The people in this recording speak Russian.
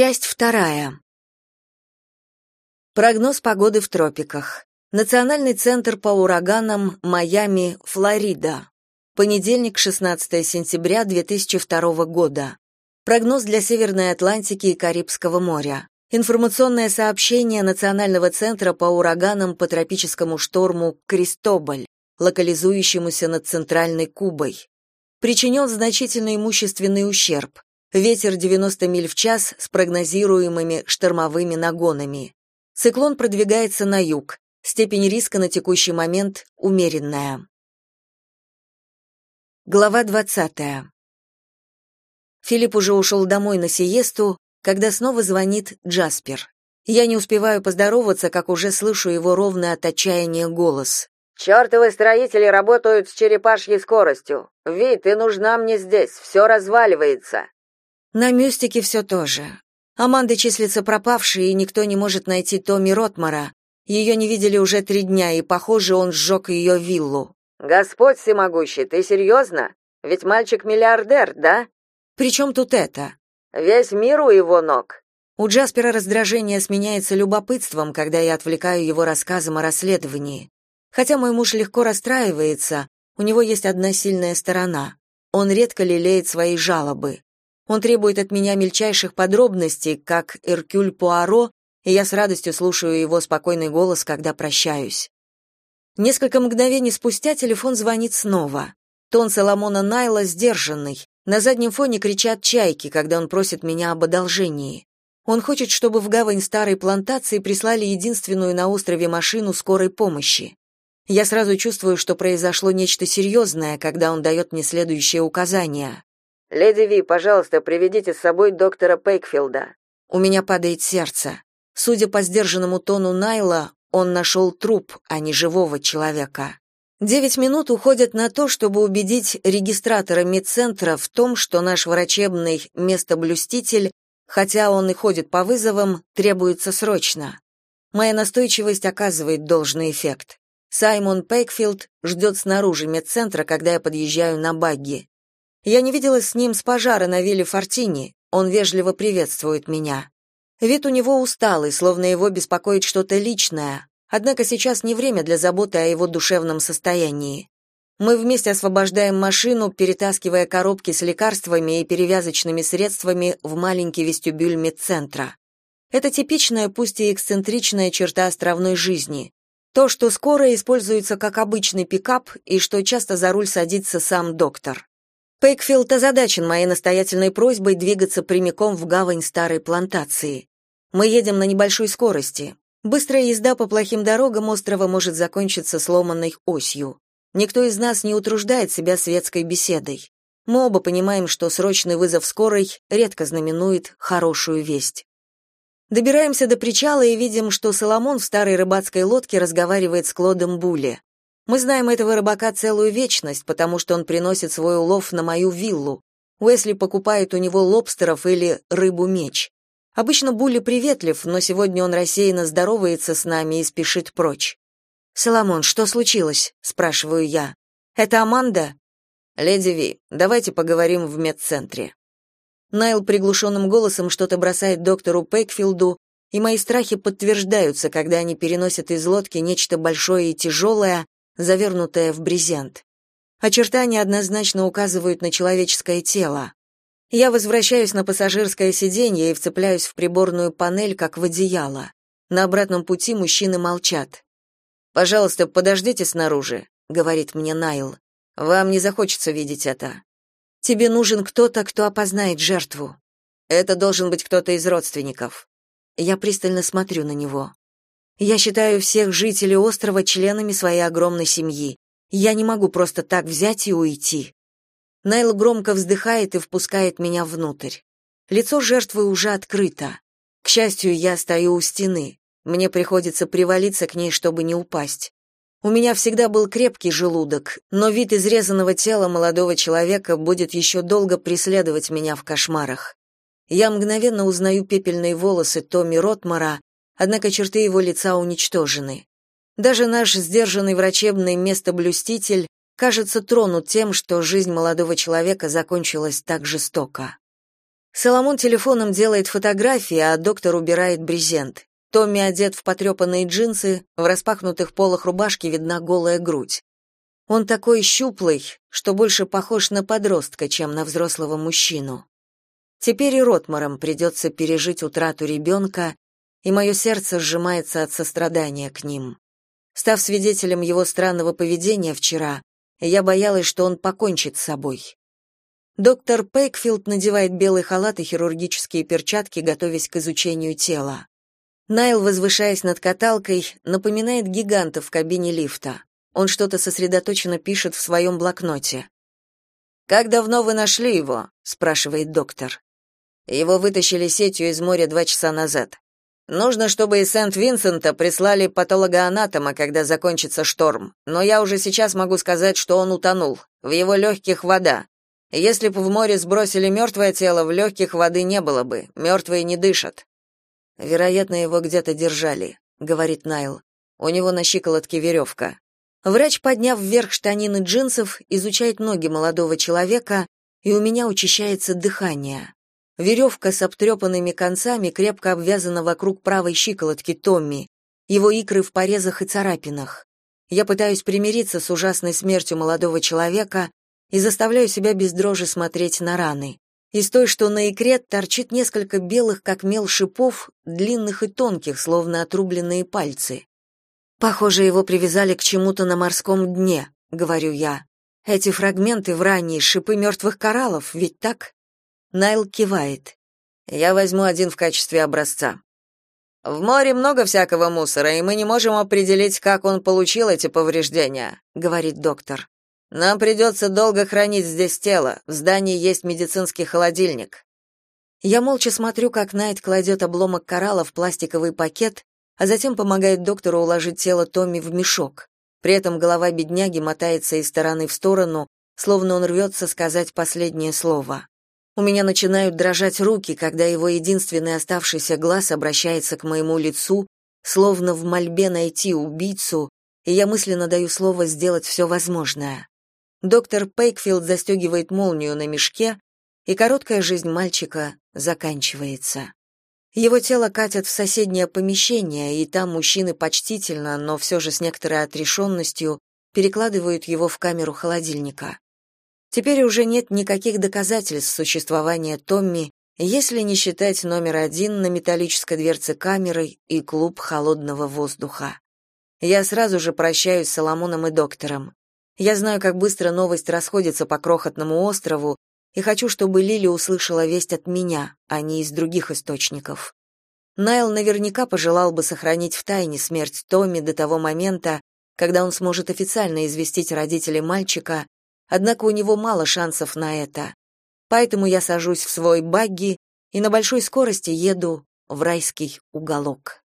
Часть вторая. Прогноз погоды в тропиках. Национальный центр по ураганам Майами, Флорида. Понедельник, 16 сентября 2002 года. Прогноз для Северной Атлантики и Карибского моря. Информационное сообщение Национального центра по ураганам по тропическому шторму Кристобаль, локализующемуся над Центральной Кубой. Причинен значительный имущественный ущерб. Ветер 90 миль в час с прогнозируемыми штормовыми нагонами. Циклон продвигается на юг. Степень риска на текущий момент умеренная. Глава 20. Филипп уже ушел домой на сиесту, когда снова звонит Джаспер. Я не успеваю поздороваться, как уже слышу его ровный от отчаяния голос. «Чертовы строители работают с черепашьей скоростью. Ви, ты нужна мне здесь, все разваливается». На мюстике все то же. Аманда числится пропавшей, и никто не может найти Томми Ротмара. Ее не видели уже три дня, и, похоже, он сжег ее виллу. «Господь всемогущий, ты серьезно? Ведь мальчик миллиардер, да?» «При чем тут это?» «Весь мир у его ног». У Джаспера раздражение сменяется любопытством, когда я отвлекаю его рассказом о расследовании. Хотя мой муж легко расстраивается, у него есть одна сильная сторона. Он редко лелеет свои жалобы. Он требует от меня мельчайших подробностей, как Эркюль Пуаро, и я с радостью слушаю его спокойный голос, когда прощаюсь. Несколько мгновений спустя телефон звонит снова. Тон Соломона Найла сдержанный. На заднем фоне кричат чайки, когда он просит меня об одолжении. Он хочет, чтобы в гавань старой плантации прислали единственную на острове машину скорой помощи. Я сразу чувствую, что произошло нечто серьезное, когда он дает мне следующее указание. Леди Ви, пожалуйста, приведите с собой доктора Пейкфилда. У меня падает сердце. Судя по сдержанному тону Найла, он нашел труп, а не живого человека. Девять минут уходят на то, чтобы убедить регистратора медцентра в том, что наш врачебный местоблюститель, хотя он и ходит по вызовам, требуется срочно. Моя настойчивость оказывает должный эффект. Саймон Пейкфилд ждет снаружи медцентра, когда я подъезжаю на багги. Я не виделась с ним с пожара на вилле Фортини. Он вежливо приветствует меня. Вид у него усталый, словно его беспокоит что-то личное. Однако сейчас не время для заботы о его душевном состоянии. Мы вместе освобождаем машину, перетаскивая коробки с лекарствами и перевязочными средствами в маленький вестибюль медцентра. Это типичная, пусть и эксцентричная черта островной жизни. То, что скоро используется как обычный пикап и что часто за руль садится сам доктор. Пейкфилд озадачен моей настоятельной просьбой двигаться прямиком в гавань старой плантации. Мы едем на небольшой скорости. Быстрая езда по плохим дорогам острова может закончиться сломанной осью. Никто из нас не утруждает себя светской беседой. Мы оба понимаем, что срочный вызов скорой редко знаменует хорошую весть. Добираемся до причала и видим, что Соломон в старой рыбацкой лодке разговаривает с Клодом Булли. Мы знаем этого рыбака целую вечность, потому что он приносит свой улов на мою виллу. Уэсли покупает у него лобстеров или рыбу-меч. Обычно Булли приветлив, но сегодня он рассеянно здоровается с нами и спешит прочь. «Соломон, что случилось?» — спрашиваю я. «Это Аманда?» «Леди Ви, давайте поговорим в медцентре». Найл приглушенным голосом что-то бросает доктору Пейкфилду, и мои страхи подтверждаются, когда они переносят из лодки нечто большое и тяжелое, завернутая в брезент. Очертания однозначно указывают на человеческое тело. Я возвращаюсь на пассажирское сиденье и вцепляюсь в приборную панель, как в одеяло. На обратном пути мужчины молчат. «Пожалуйста, подождите снаружи», — говорит мне Найл. «Вам не захочется видеть это. Тебе нужен кто-то, кто опознает жертву. Это должен быть кто-то из родственников». Я пристально смотрю на него. Я считаю всех жителей острова членами своей огромной семьи. Я не могу просто так взять и уйти. Найл громко вздыхает и впускает меня внутрь. Лицо жертвы уже открыто. К счастью, я стою у стены. Мне приходится привалиться к ней, чтобы не упасть. У меня всегда был крепкий желудок, но вид изрезанного тела молодого человека будет еще долго преследовать меня в кошмарах. Я мгновенно узнаю пепельные волосы Томми Ротмара, однако черты его лица уничтожены. Даже наш сдержанный врачебный местоблюститель кажется тронут тем, что жизнь молодого человека закончилась так жестоко. Соломон телефоном делает фотографии, а доктор убирает брезент. Томми одет в потрепанные джинсы, в распахнутых полах рубашки видна голая грудь. Он такой щуплый, что больше похож на подростка, чем на взрослого мужчину. Теперь и Ротмарам придется пережить утрату ребенка, и мое сердце сжимается от сострадания к ним. Став свидетелем его странного поведения вчера, я боялась, что он покончит с собой. Доктор Пейкфилд надевает белый халат и хирургические перчатки, готовясь к изучению тела. Найл, возвышаясь над каталкой, напоминает гиганта в кабине лифта. Он что-то сосредоточенно пишет в своем блокноте. «Как давно вы нашли его?» — спрашивает доктор. Его вытащили сетью из моря два часа назад. Нужно, чтобы из Сент-Винсента прислали патологоанатома, когда закончится шторм. Но я уже сейчас могу сказать, что он утонул. В его легких вода. Если бы в море сбросили мертвое тело, в легких воды не было бы. Мертвые не дышат. Вероятно, его где-то держали, говорит Найл. У него на щиколотке веревка. Врач, подняв вверх штанины джинсов, изучает ноги молодого человека, и у меня учащается дыхание. Веревка с обтрепанными концами крепко обвязана вокруг правой щиколотки Томми, его икры в порезах и царапинах. Я пытаюсь примириться с ужасной смертью молодого человека и заставляю себя без дрожи смотреть на раны. Из той, что на икре, торчит несколько белых, как мел, шипов, длинных и тонких, словно отрубленные пальцы. Похоже, его привязали к чему-то на морском дне, говорю я. Эти фрагменты в ранние шипы мертвых кораллов, ведь так? Найл кивает. Я возьму один в качестве образца. В море много всякого мусора, и мы не можем определить, как он получил эти повреждения, говорит доктор. Нам придется долго хранить здесь тело. В здании есть медицинский холодильник. Я молча смотрю, как Найт кладет обломок коралла в пластиковый пакет а затем помогает доктору уложить тело Томми в мешок. При этом голова бедняги мотается из стороны в сторону, словно он рвется сказать последнее слово. У меня начинают дрожать руки, когда его единственный оставшийся глаз обращается к моему лицу, словно в мольбе найти убийцу, и я мысленно даю слово сделать все возможное. Доктор Пейкфилд застегивает молнию на мешке, и короткая жизнь мальчика заканчивается. Его тело катят в соседнее помещение, и там мужчины почтительно, но все же с некоторой отрешенностью перекладывают его в камеру холодильника. Теперь уже нет никаких доказательств существования Томми, если не считать номер один на металлической дверце камеры и клуб холодного воздуха. Я сразу же прощаюсь с Соломоном и доктором. Я знаю, как быстро новость расходится по крохотному острову, и хочу, чтобы Лили услышала весть от меня, а не из других источников. Найл наверняка пожелал бы сохранить в тайне смерть Томми до того момента, когда он сможет официально известить родителей мальчика, однако у него мало шансов на это. Поэтому я сажусь в свой багги и на большой скорости еду в райский уголок.